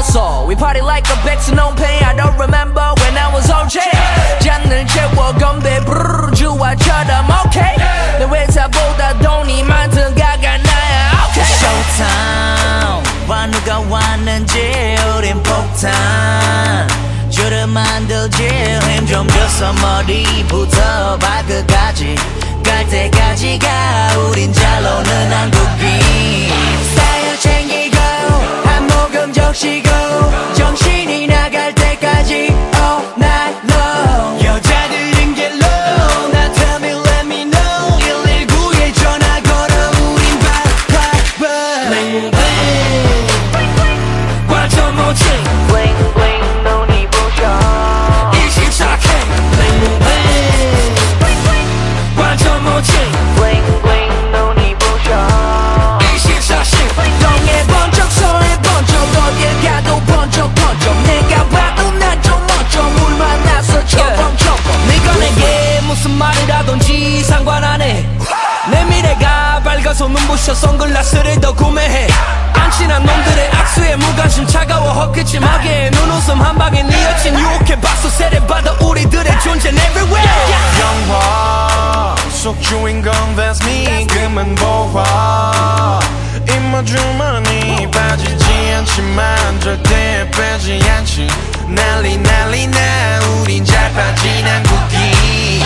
없어 We party like a back to no pain I don't remember when I was OJ 잔을 채워 건배 브르르 주화처럼 okay 내 회사보다 돈이 많든 가가 나야 okay Showtime 와 누가 왔는지 우린 폭탄 줄을 만들지 힘 좀 줘서 머리부터 발끝까지 갈 때까지가 우린 잘 노는 한국인 가 밝아서 눈부셔 선글라스를 더 구매해. 안 친한 놈들의 악수에 무관심 차가워 헛기침하게 눈웃음 한 방에 네 여친 유혹해 박수 세례 받아 우리들의 존재는 everywhere. 영화 속 주인공 that's me. 금은 보화. 입모주머니 빠지지 않지만 절대 빼지 않지. 난리 난리 나. 우린 잘 빠진 한국인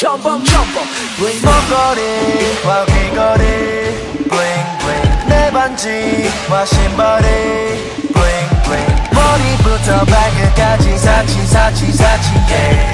첨벙 첨벙 Bling 목걸이 와 귀걸이 bling bling. 내 반지와 신발이. Bling 머리부터 발끝까지 사치 사치 사치 yeah.